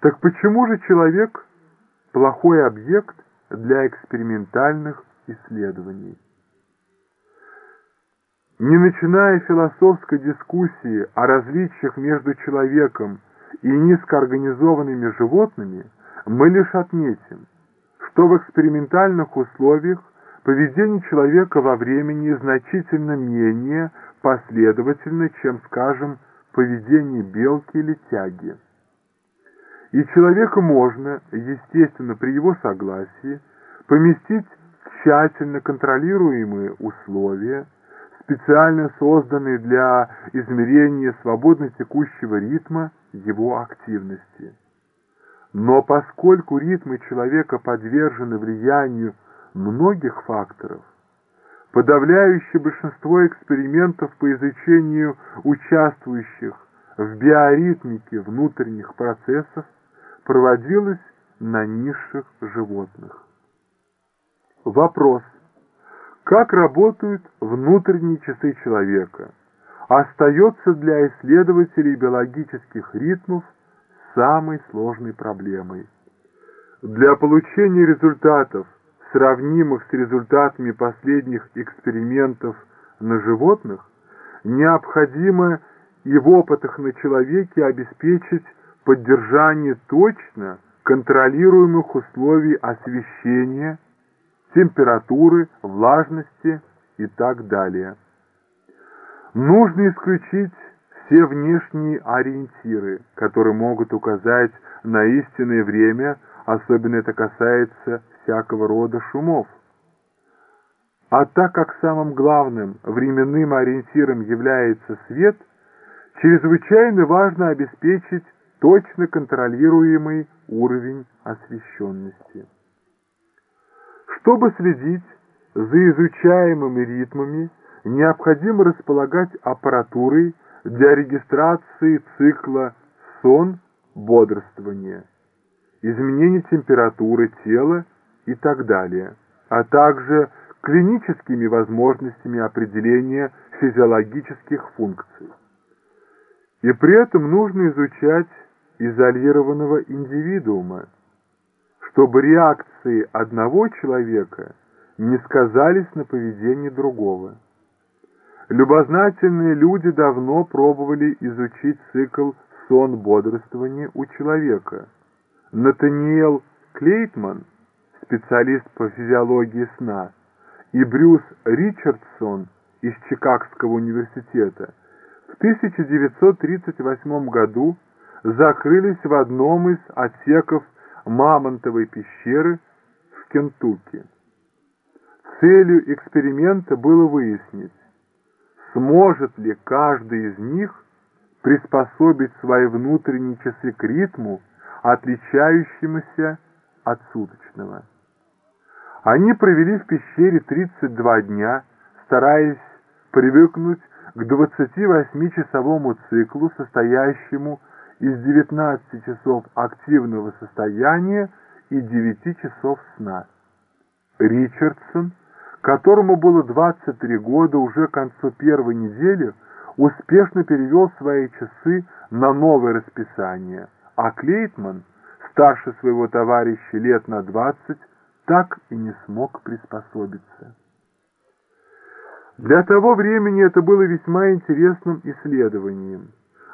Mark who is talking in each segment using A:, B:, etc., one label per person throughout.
A: Так почему же человек плохой объект для экспериментальных исследований? Не начиная философской дискуссии о различиях между человеком и низкоорганизованными животными, мы лишь отметим, что в экспериментальных условиях поведение человека во времени значительно менее последовательно, чем, скажем, поведение белки или тяги. И человека можно, естественно, при его согласии, поместить в тщательно контролируемые условия, специально созданные для измерения свободно текущего ритма его активности. Но поскольку ритмы человека подвержены влиянию многих факторов, подавляющее большинство экспериментов по изучению участвующих в биоритмике внутренних процессов проводилось на низших животных. Вопрос. Как работают внутренние часы человека? Остается для исследователей биологических ритмов самой сложной проблемой. Для получения результатов, сравнимых с результатами последних экспериментов на животных, необходимо и в опытах на человеке обеспечить поддержание точно контролируемых условий освещения, температуры, влажности и так далее. Нужно исключить все внешние ориентиры, которые могут указать на истинное время, особенно это касается всякого рода шумов. А так как самым главным временным ориентиром является свет, чрезвычайно важно обеспечить точно контролируемый уровень освещенности. Чтобы следить за изучаемыми ритмами, необходимо располагать аппаратурой для регистрации цикла сон-бодрствование, изменение температуры тела и так далее, а также клиническими возможностями определения физиологических функций. И при этом нужно изучать изолированного индивидуума, чтобы реакции одного человека не сказались на поведении другого. Любознательные люди давно пробовали изучить цикл сон-бодрствования у человека. Натаниэл Клейтман, специалист по физиологии сна, и Брюс Ричардсон из Чикагского университета в 1938 году закрылись в одном из отсеков Мамонтовой пещеры в Кентукки. Целью эксперимента было выяснить, сможет ли каждый из них приспособить свои внутренние часы к ритму, отличающемуся от суточного. Они провели в пещере 32 дня, стараясь привыкнуть к 28-часовому циклу, состоящему из 19 часов активного состояния и 9 часов сна. Ричардсон – которому было 23 года уже к концу первой недели, успешно перевел свои часы на новое расписание, а Клейтман, старше своего товарища лет на 20, так и не смог приспособиться. Для того времени это было весьма интересным исследованием,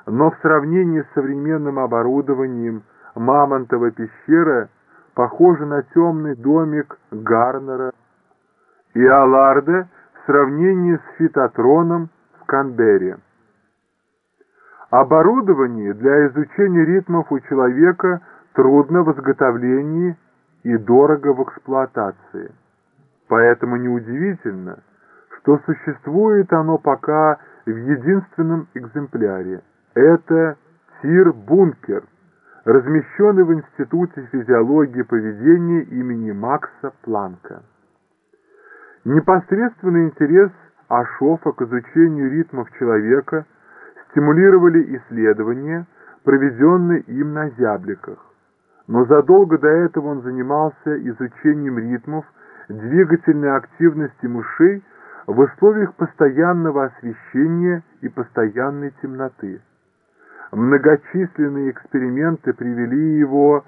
A: но в сравнении с современным оборудованием Мамонтова пещера похожа на темный домик Гарнера и Аларда в сравнении с фитотроном в Канберре. Оборудование для изучения ритмов у человека трудно в изготовлении и дорого в эксплуатации. Поэтому неудивительно, что существует оно пока в единственном экземпляре. Это Тир-бункер, размещенный в Институте физиологии поведения имени Макса Планка. Непосредственный интерес Ашофа к изучению ритмов человека стимулировали исследования, проведенные им на зябликах. Но задолго до этого он занимался изучением ритмов двигательной активности мышей в условиях постоянного освещения и постоянной темноты. Многочисленные эксперименты привели его